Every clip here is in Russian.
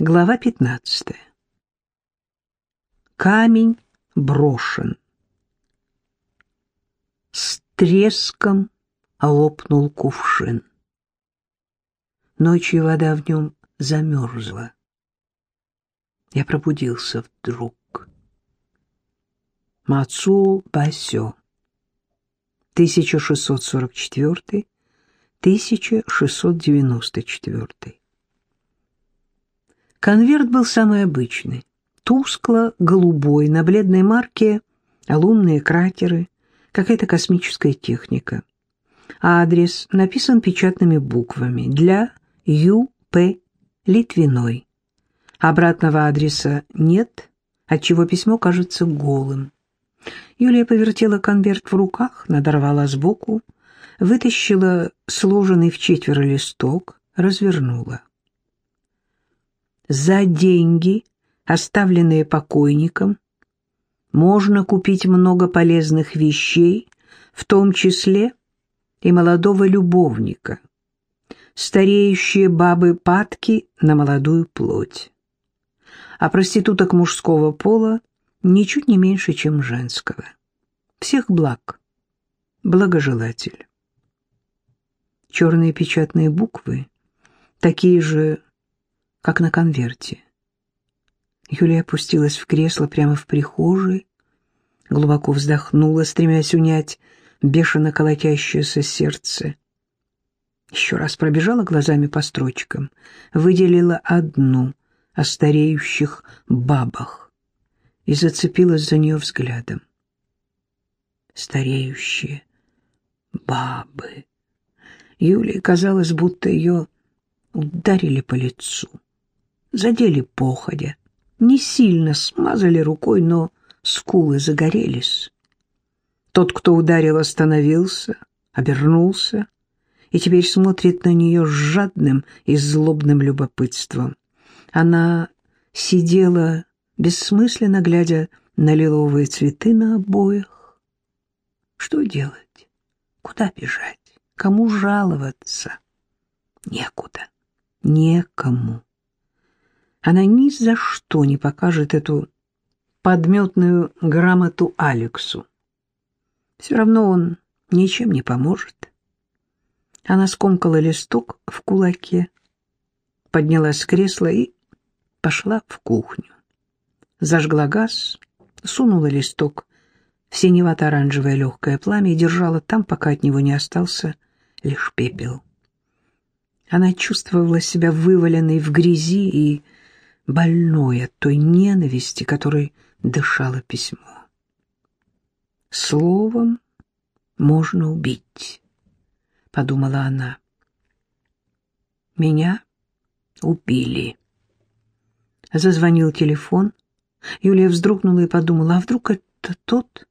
Глава 15. Камень брошен. С треском лопнул кувшин. Ночью вода в нем замерзла. Я пробудился вдруг. Мацуо Басё. 1644-1694. Конверт был самый обычный, тускло-голубой, на бледной марке лунные кратеры, какая-то космическая техника. Адрес написан печатными буквами для Ю.П. Литвиной. Обратного адреса нет, отчего письмо кажется голым. Юлия повертела конверт в руках, надорвала сбоку, вытащила сложенный в четверо листок, развернула. За деньги, оставленные покойником, можно купить много полезных вещей, в том числе и молодого любовника, стареющие бабы падки на молодую плоть. А проституток мужского пола ничуть не меньше, чем женского. Всех благ. Благожелатель. Черные печатные буквы, такие же как на конверте. Юлия опустилась в кресло прямо в прихожей, глубоко вздохнула, стремясь унять бешено колотящееся сердце. Еще раз пробежала глазами по строчкам, выделила одну о стареющих бабах и зацепилась за нее взглядом. Стареющие бабы. Юлии казалось, будто ее ударили по лицу задели походя, не сильно смазали рукой, но скулы загорелись. Тот, кто ударил, остановился, обернулся и теперь смотрит на нее с жадным и злобным любопытством. Она сидела, бессмысленно глядя на лиловые цветы на обоях. Что делать? Куда бежать? Кому жаловаться? Некуда, некому она ни за что не покажет эту подметную грамоту Алексу. Все равно он ничем не поможет. Она скомкала листок в кулаке, поднялась с кресла и пошла в кухню. Зажгла газ, сунула листок в синевато-оранжевое легкое пламя и держала там, пока от него не остался лишь пепел. Она чувствовала себя вываленной в грязи и больной от той ненависти, которой дышало письмо. Словом можно убить, подумала она. Меня убили. Зазвонил телефон. Юлия вздрогнула и подумала, а вдруг это тот,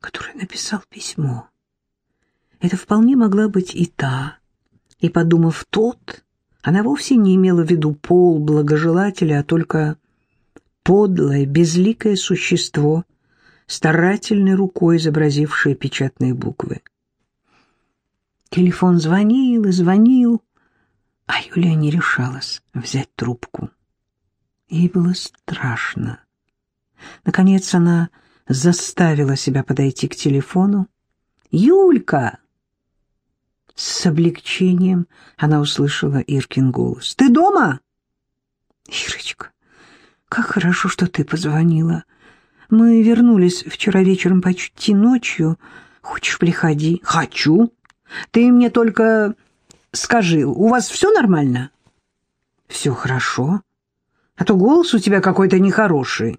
который написал письмо? Это вполне могла быть и та. И, подумав, тот она вовсе не имела в виду пол благожелателя, а только подлое, безликое существо, старательной рукой изобразившее печатные буквы. Телефон звонил и звонил, а Юлия не решалась взять трубку. Ей было страшно. Наконец она заставила себя подойти к телефону. «Юлька!» С облегчением она услышала Иркин голос. «Ты дома?» «Ирочка, как хорошо, что ты позвонила. Мы вернулись вчера вечером почти ночью. Хочешь, приходи?» «Хочу. Ты мне только скажи, у вас все нормально?» «Все хорошо. А то голос у тебя какой-то нехороший».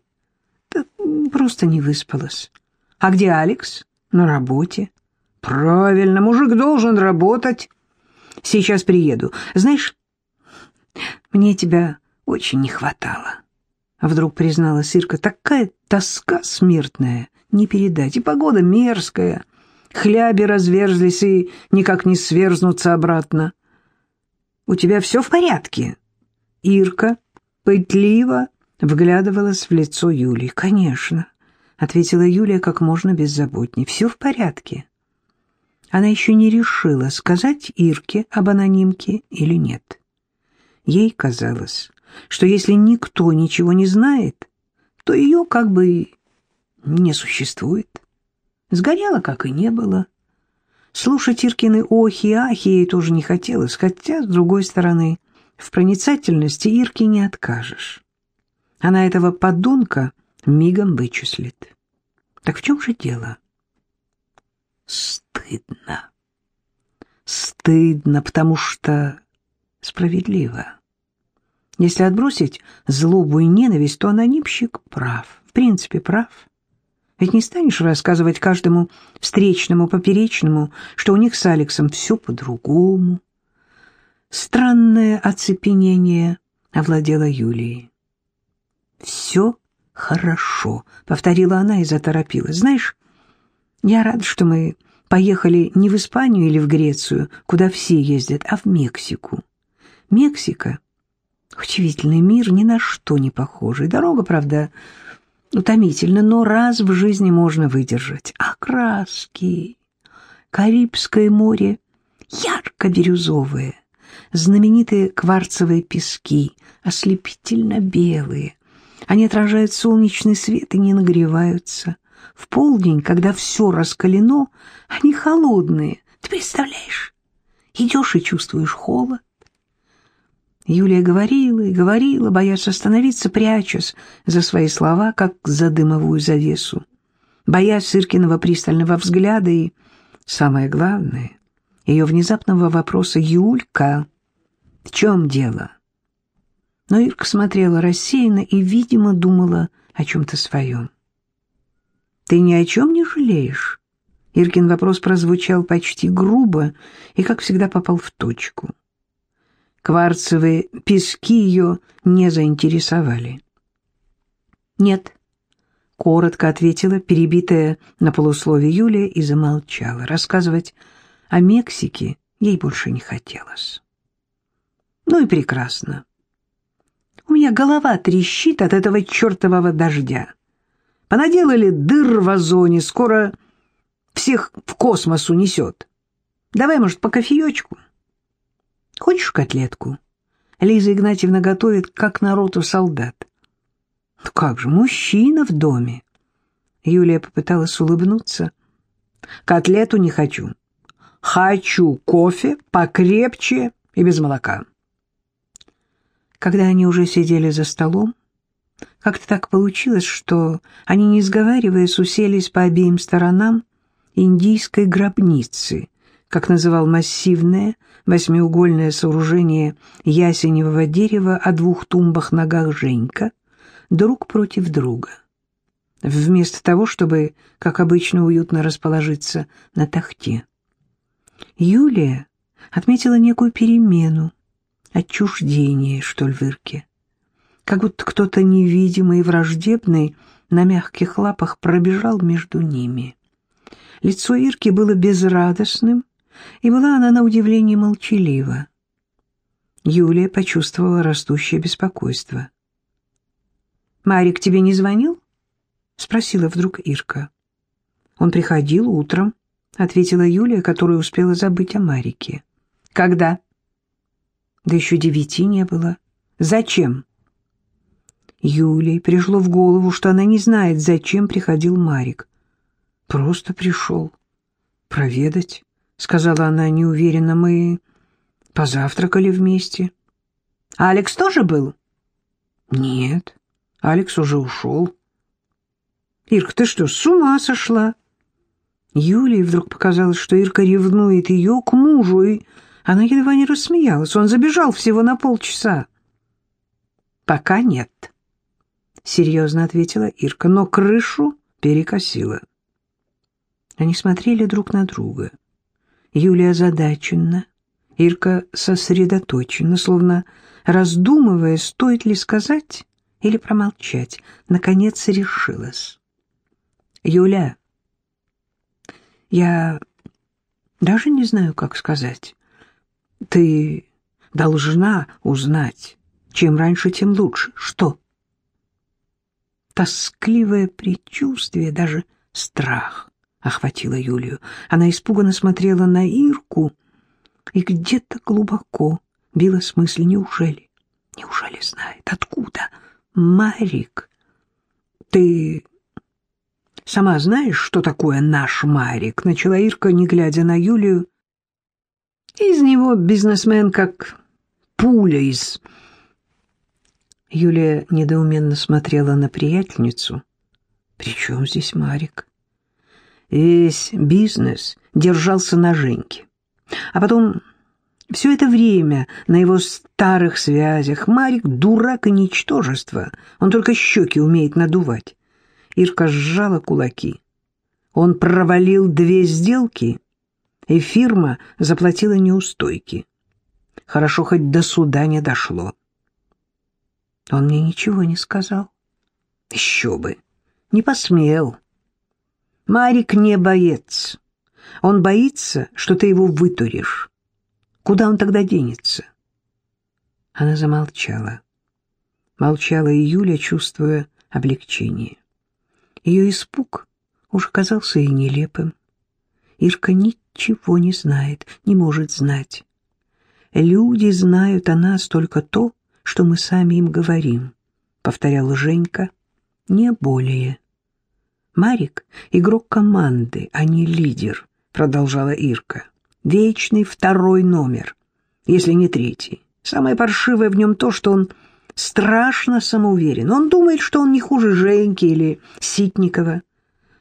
«Да просто не выспалась. А где Алекс?» «На работе». Правильно, мужик должен работать. Сейчас приеду. Знаешь, мне тебя очень не хватало. Вдруг признала Сирка, такая тоска смертная, не передать. И погода мерзкая. Хляби разверзлись и никак не сверзнутся обратно. У тебя все в порядке? Ирка пытливо вглядывалась в лицо Юлии. Конечно, ответила Юлия как можно беззаботнее. Все в порядке. Она еще не решила, сказать Ирке об анонимке или нет. Ей казалось, что если никто ничего не знает, то ее как бы не существует. Сгорела, как и не было. Слушать Иркины охи и ахи ей тоже не хотелось, хотя, с другой стороны, в проницательности Ирки не откажешь. Она этого подонка мигом вычислит. Так в чем же дело? Стыдно. Стыдно, потому что справедливо. Если отбросить злобу и ненависть, то анонимщик прав, в принципе прав. Ведь не станешь рассказывать каждому встречному, поперечному, что у них с Алексом все по-другому. Странное оцепенение овладело Юлией. «Все хорошо», — повторила она и заторопилась. «Знаешь, я рада, что мы поехали не в Испанию или в Грецию, куда все ездят, а в Мексику. Мексика — удивительный мир, ни на что не похожий. Дорога, правда, утомительно, но раз в жизни можно выдержать. А краски! Карибское море ярко-бирюзовое, знаменитые кварцевые пески, ослепительно белые. Они отражают солнечный свет и не нагреваются. В полдень, когда все раскалено, они холодные. Ты представляешь? Идешь и чувствуешь холод. Юлия говорила и говорила, боясь остановиться, прячась за свои слова, как за дымовую завесу, боясь Сыркиного пристального взгляда и, самое главное, ее внезапного вопроса «Юлька, в чем дело?» Но Ирка смотрела рассеянно и, видимо, думала о чем-то своем. «Ты ни о чем не жалеешь?» Иркин вопрос прозвучал почти грубо и, как всегда, попал в точку. Кварцевые пески ее не заинтересовали. «Нет», — коротко ответила перебитая на полусловие Юлия и замолчала. Рассказывать о Мексике ей больше не хотелось. «Ну и прекрасно. У меня голова трещит от этого чертового дождя. Понаделали дыр в озоне, скоро всех в космос унесет. Давай, может, по кофеечку?» Хочешь котлетку? Лиза Игнатьевна готовит, как народу солдат. Ну как же, мужчина в доме. Юлия попыталась улыбнуться. Котлету не хочу. Хочу кофе покрепче и без молока. Когда они уже сидели за столом, как-то так получилось, что они, не сговариваясь, уселись по обеим сторонам индийской гробницы, как называл массивное восьмиугольное сооружение ясеневого дерева о двух тумбах-ногах Женька, друг против друга. Вместо того, чтобы, как обычно, уютно расположиться на тахте. Юлия отметила некую перемену, отчуждение, что ли, в Ирке. Как будто кто-то невидимый и враждебный на мягких лапах пробежал между ними. Лицо Ирки было безрадостным, и была она на удивление молчалива. Юлия почувствовала растущее беспокойство. «Марик тебе не звонил?» — спросила вдруг Ирка. «Он приходил утром», — ответила Юлия, которая успела забыть о Марике. «Когда?» «Да еще девяти не было. Зачем?» Юлии пришло в голову, что она не знает, зачем приходил Марик. «Просто пришел. Проведать». — сказала она неуверенно, — мы позавтракали вместе. — Алекс тоже был? — Нет, Алекс уже ушел. — Ирка, ты что, с ума сошла? Юлии вдруг показалось, что Ирка ревнует ее к мужу, и она едва не рассмеялась. Он забежал всего на полчаса. — Пока нет, — серьезно ответила Ирка, но крышу перекосила. Они смотрели друг на друга. — Юлия озадачена, Ирка сосредоточена, словно раздумывая, стоит ли сказать или промолчать. Наконец решилась. «Юля, я даже не знаю, как сказать. Ты должна узнать. Чем раньше, тем лучше. Что?» Тоскливое предчувствие, даже страх охватила Юлию. Она испуганно смотрела на Ирку, и где-то глубоко билась мысль, неужели? Неужели знает? Откуда? Марик. Ты сама знаешь, что такое наш Марик? Начала Ирка, не глядя на Юлию. Из него бизнесмен как пуля из... Юлия недоуменно смотрела на приятельницу. «При чем здесь Марик?» Весь бизнес держался на Женьке. А потом все это время на его старых связях Марик дурак и ничтожество. Он только щеки умеет надувать. Ирка сжала кулаки. Он провалил две сделки, и фирма заплатила неустойки. Хорошо, хоть до суда не дошло. Он мне ничего не сказал. Еще бы, не посмел. Марик не боец. Он боится, что ты его вытуришь. Куда он тогда денется? Она замолчала. Молчала и Юля, чувствуя облегчение. Ее испуг уже казался ей нелепым. Ирка ничего не знает, не может знать. Люди знают о нас только то, что мы сами им говорим, — повторяла Женька, — не более. Марик — игрок команды, а не лидер, — продолжала Ирка вечный второй номер, если не третий. Самое паршивое в нем то, что он страшно самоуверен. Он думает, что он не хуже Женьки или Ситникова.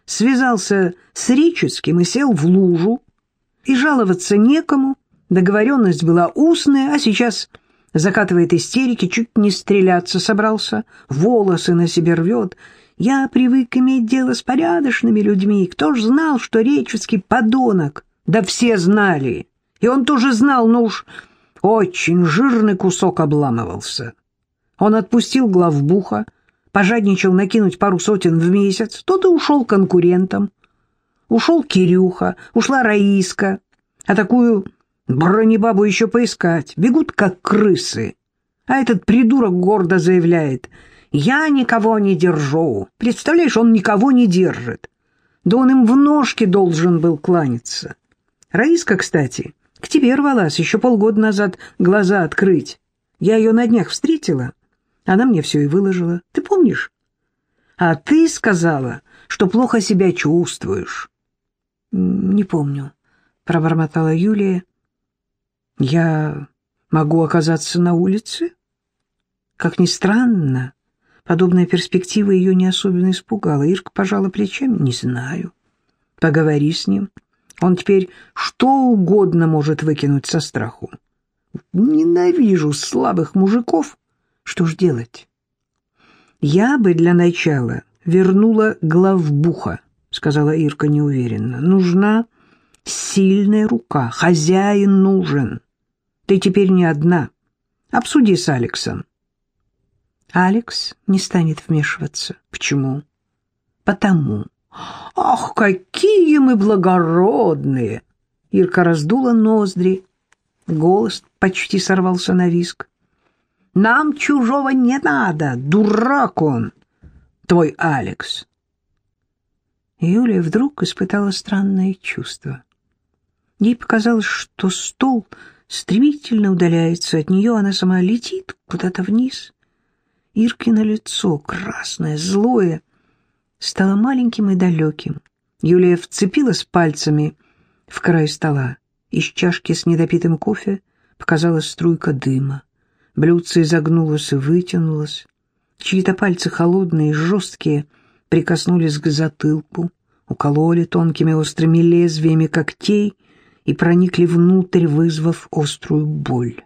Связался с Рическим и сел в лужу. И жаловаться некому. Договоренность была устная, а сейчас закатывает истерики, чуть не стреляться собрался, волосы на себе рвет. Я привык иметь дело с порядочными людьми. Кто ж знал, что Реческий подонок? Да все знали. И он тоже знал, но уж очень жирный кусок обламывался. Он отпустил главбуха, пожадничал накинуть пару сотен в месяц, тот и ушел конкурентом. Ушел Кирюха, ушла Раиска, а такую бронебабу еще поискать. Бегут, как крысы. А этот придурок гордо заявляет, «Я никого не держу». Представляешь, он никого не держит. Да он им в ножки должен был кланяться. Раиска, кстати, к тебе рвалась еще полгода назад глаза открыть. Я ее на днях встретила. Она мне все и выложила. Ты помнишь? А ты сказала, что плохо себя чувствуешь. Не помню, пробормотала Юлия. Я могу оказаться на улице? Как ни странно, подобная перспектива ее не особенно испугала. Ирка пожала плечами. Не знаю. Поговори с ним. Он теперь что угодно может выкинуть со страху. Ненавижу слабых мужиков. Что ж делать? Я бы для начала вернула главбуха, сказала Ирка неуверенно. Нужна сильная рука, хозяин нужен. Ты теперь не одна. Обсуди с Алексом. Алекс не станет вмешиваться. Почему? Потому «Ах, какие мы благородные!» Ирка раздула ноздри. Голос почти сорвался на виск. «Нам чужого не надо, дурак он, твой Алекс!» Юлия вдруг испытала странное чувство. Ей показалось, что стол стремительно удаляется от нее, она сама летит куда-то вниз. Иркино лицо, красное, злое, стало маленьким и далеким. Юлия вцепилась пальцами в край стола. Из чашки с недопитым кофе показалась струйка дыма. Блюдце изогнулось и вытянулось. Чьи-то пальцы холодные и жесткие прикоснулись к затылку, укололи тонкими острыми лезвиями когтей и проникли внутрь, вызвав острую боль.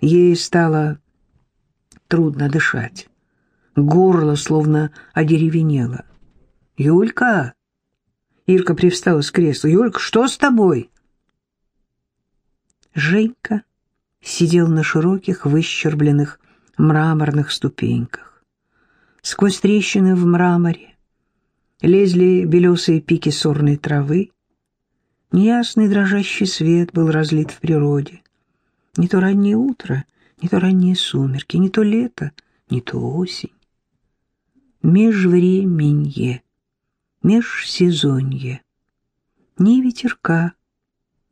Ей стало трудно дышать. Горло словно одеревенело. «Юлька!» Ирка привстала с кресла. «Юлька, что с тобой?» Женька сидел на широких, выщербленных мраморных ступеньках. Сквозь трещины в мраморе лезли белесые пики сорной травы. Неясный дрожащий свет был разлит в природе. Не то раннее утро, не то ранние сумерки, не то лето, не то осень межвременье, межсезонье. Ни ветерка.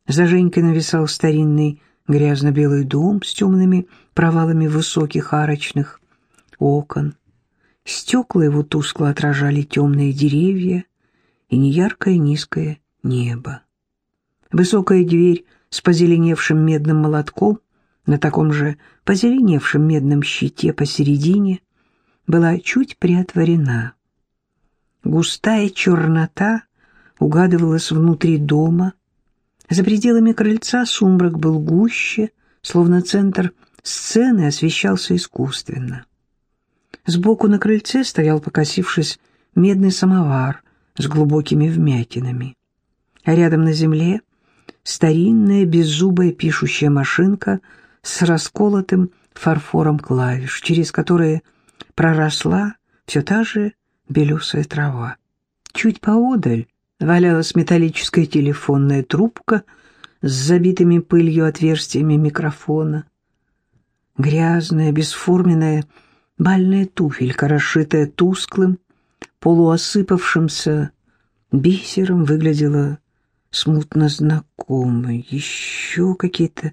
За Женькой нависал старинный грязно-белый дом с темными провалами высоких арочных окон. Стекла его тускло отражали темные деревья и неяркое низкое небо. Высокая дверь с позеленевшим медным молотком на таком же позеленевшем медном щите посередине была чуть приотворена. Густая чернота угадывалась внутри дома. За пределами крыльца сумрак был гуще, словно центр сцены освещался искусственно. Сбоку на крыльце стоял, покосившись, медный самовар с глубокими вмятинами. А рядом на земле старинная беззубая пишущая машинка с расколотым фарфором клавиш, через которые проросла все та же белесая трава. Чуть поодаль валялась металлическая телефонная трубка с забитыми пылью отверстиями микрофона. Грязная, бесформенная бальная туфелька, расшитая тусклым, полуосыпавшимся бисером, выглядела смутно знакомой. Еще какие-то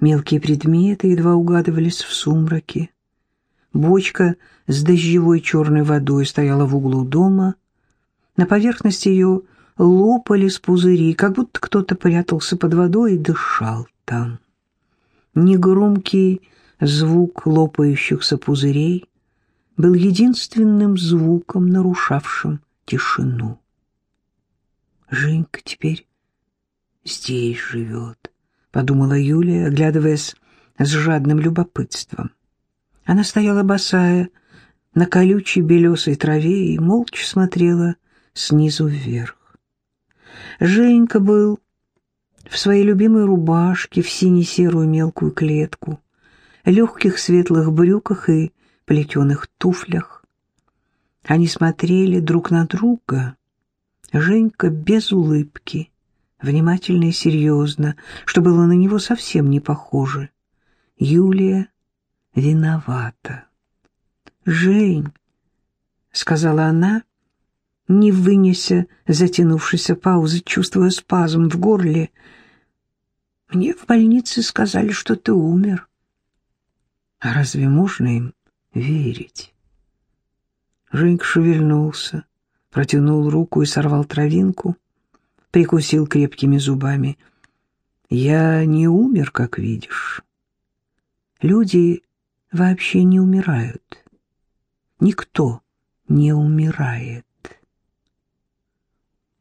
мелкие предметы едва угадывались в сумраке. Бочка с дождевой черной водой стояла в углу дома. На поверхности ее лопались пузыри, как будто кто-то прятался под водой и дышал там. Негромкий звук лопающихся пузырей был единственным звуком, нарушавшим тишину. Женька теперь здесь живет, — подумала Юлия, оглядываясь с жадным любопытством. Она стояла босая на колючей белесой траве и молча смотрела снизу вверх. Женька был в своей любимой рубашке, в сине-серую мелкую клетку, легких светлых брюках и плетеных туфлях. Они смотрели друг на друга, Женька без улыбки, внимательно и серьезно, что было на него совсем не похоже. Юлия виновата. «Жень», — сказала она, не вынеся затянувшейся паузы, чувствуя спазм в горле, — «мне в больнице сказали, что ты умер». «А разве можно им верить?» Женька шевельнулся, протянул руку и сорвал травинку, прикусил крепкими зубами. «Я не умер, как видишь. Люди вообще не умирают. Никто не умирает.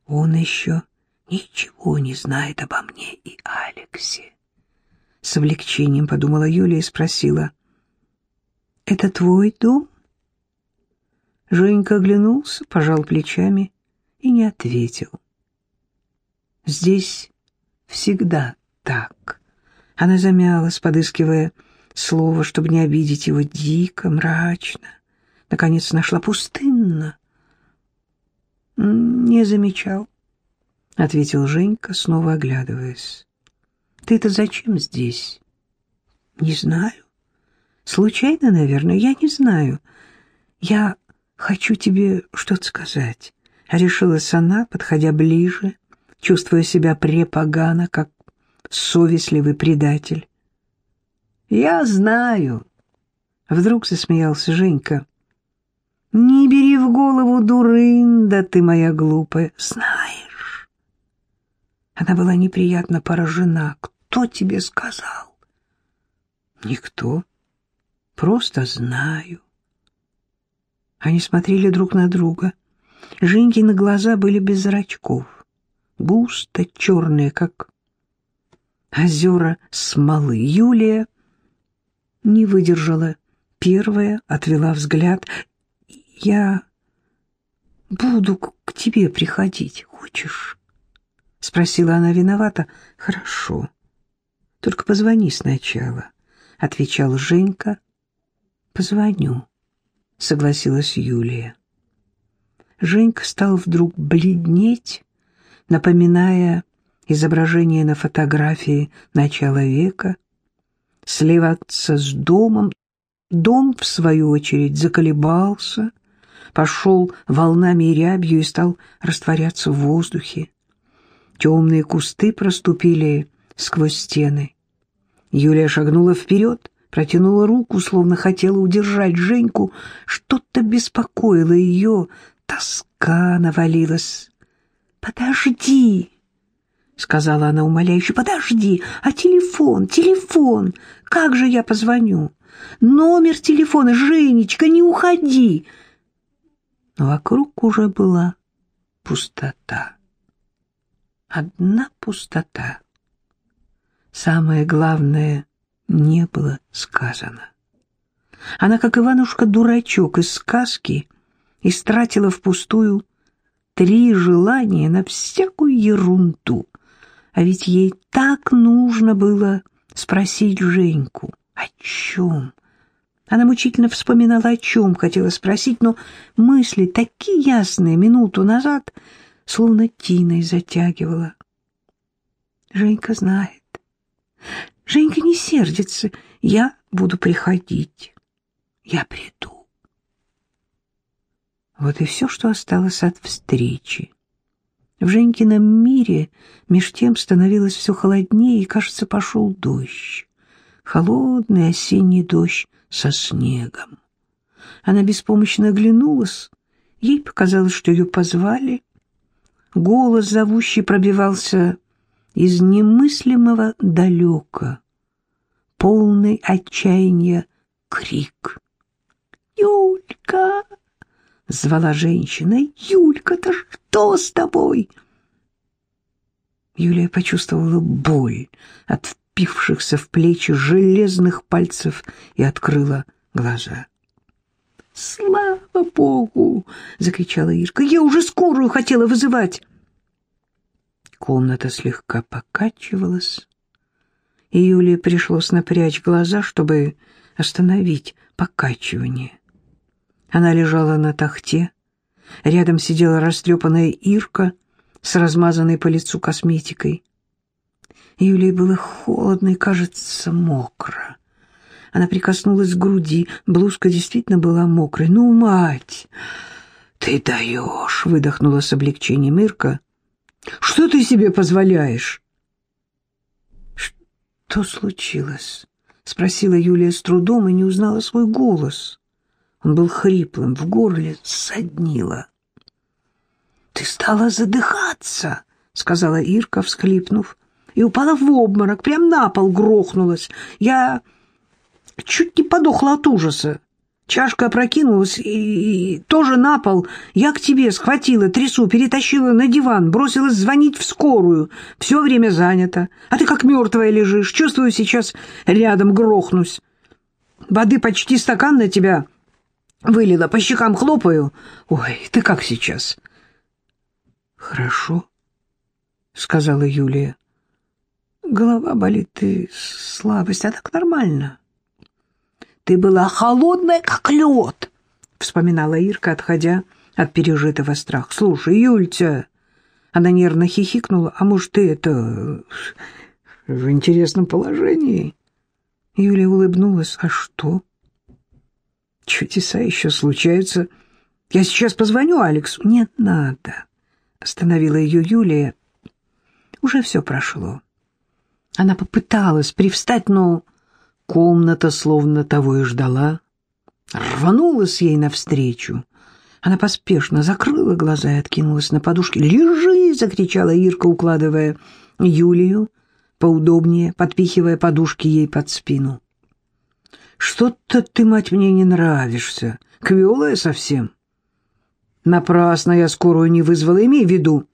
Он еще ничего не знает обо мне и Алексе. С облегчением подумала Юлия и спросила. «Это твой дом?» Женька оглянулся, пожал плечами и не ответил. «Здесь всегда так». Она замялась, подыскивая слово, чтобы не обидеть его дико, мрачно. Наконец нашла пустынно. «Не замечал», — ответил Женька, снова оглядываясь. «Ты-то зачем здесь?» «Не знаю. Случайно, наверное, я не знаю. Я «Хочу тебе что-то сказать», — решилась она, подходя ближе, чувствуя себя препогано, как совестливый предатель. «Я знаю», — вдруг засмеялся Женька. «Не бери в голову, дурында ты моя глупая, знаешь». Она была неприятно поражена. «Кто тебе сказал?» «Никто. Просто знаю». Они смотрели друг на друга. Женькины глаза были без зрачков, густо черные, как озера смолы. Юлия не выдержала. Первая отвела взгляд. «Я буду к тебе приходить, хочешь?» Спросила она виновата. «Хорошо. Только позвони сначала», — отвечал Женька. «Позвоню». — согласилась Юлия. Женька стал вдруг бледнеть, напоминая изображение на фотографии начала века, сливаться с домом. Дом, в свою очередь, заколебался, пошел волнами и рябью и стал растворяться в воздухе. Темные кусты проступили сквозь стены. Юлия шагнула вперед, протянула руку, словно хотела удержать Женьку. Что-то беспокоило ее, тоска навалилась. «Подожди!» — сказала она умоляюще. «Подожди! А телефон, телефон! Как же я позвоню? Номер телефона, Женечка, не уходи!» Но вокруг уже была пустота. Одна пустота. Самое главное не было сказано. Она, как Иванушка-дурачок из сказки, истратила впустую три желания на всякую ерунду. А ведь ей так нужно было спросить Женьку. О чем? Она мучительно вспоминала, о чем хотела спросить, но мысли, такие ясные минуту назад, словно тиной затягивала. Женька знает. Женька не сердится. Я буду приходить. Я приду. Вот и все, что осталось от встречи. В Женькином мире меж тем становилось все холоднее, и, кажется, пошел дождь. Холодный осенний дождь со снегом. Она беспомощно оглянулась. Ей показалось, что ее позвали. Голос зовущий пробивался из немыслимого далека. Полный отчаяния крик. «Юлька!» — звала женщина. «Юлька, да что с тобой?» Юлия почувствовала боль от впившихся в плечи железных пальцев и открыла глаза. «Слава Богу!» — закричала Ирка. «Я уже скорую хотела вызывать!» Комната слегка покачивалась, и Юлии пришлось напрячь глаза, чтобы остановить покачивание. Она лежала на тахте, рядом сидела растрепанная Ирка с размазанной по лицу косметикой. Юлии было холодно и, кажется, мокро. Она прикоснулась к груди, блузка действительно была мокрой. «Ну, мать, ты даешь!» — выдохнула с облегчением Ирка. «Что ты себе позволяешь?» «Что случилось?» — спросила Юлия с трудом и не узнала свой голос. Он был хриплым, в горле соднило. «Ты стала задыхаться!» — сказала Ирка, всхлипнув и упала в обморок, прям на пол грохнулась. Я чуть не подохла от ужаса. Чашка опрокинулась и, и тоже на пол. Я к тебе схватила, трясу, перетащила на диван, бросилась звонить в скорую. Все время занято. А ты как мертвая лежишь. Чувствую, сейчас рядом грохнусь. Воды почти стакан на тебя вылила, по щекам хлопаю. Ой, ты как сейчас? Хорошо, сказала Юлия. Голова болит и слабость, а так нормально. Ты была холодная, как лед, вспоминала Ирка, отходя от пережитого страха. Слушай, Юльца, она нервно хихикнула, а может, ты это в интересном положении? Юля улыбнулась. А что? Чудеса еще случаются. Я сейчас позвоню Алексу. Нет, надо. Остановила ее Юлия. Уже все прошло. Она попыталась привстать, но комната словно того и ждала. Рванулась ей навстречу. Она поспешно закрыла глаза и откинулась на подушке. «Лежи!» — закричала Ирка, укладывая Юлию поудобнее, подпихивая подушки ей под спину. «Что-то ты, мать, мне не нравишься. Квелая совсем». «Напрасно я скорую не вызвала. Имей в виду,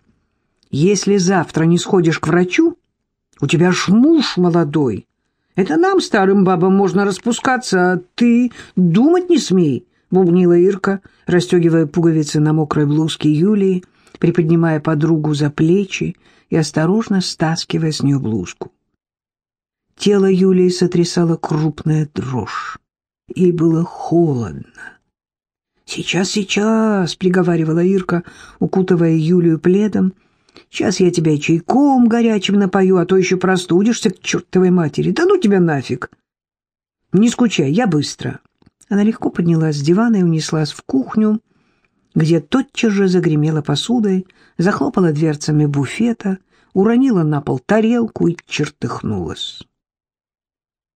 если завтра не сходишь к врачу, у тебя ж муж молодой. Это нам, старым бабам, можно распускаться, а ты думать не смей, — бубнила Ирка, расстегивая пуговицы на мокрой блузке Юлии, приподнимая подругу за плечи и осторожно стаскивая с нее блузку. Тело Юлии сотрясало крупная дрожь. Ей было холодно. «Сейчас, сейчас!» — приговаривала Ирка, укутывая Юлию пледом — Сейчас я тебя чайком горячим напою, а то еще простудишься к чертовой матери. Да ну тебя нафиг! Не скучай, я быстро. Она легко поднялась с дивана и унеслась в кухню, где тотчас же загремела посудой, захлопала дверцами буфета, уронила на пол тарелку и чертыхнулась.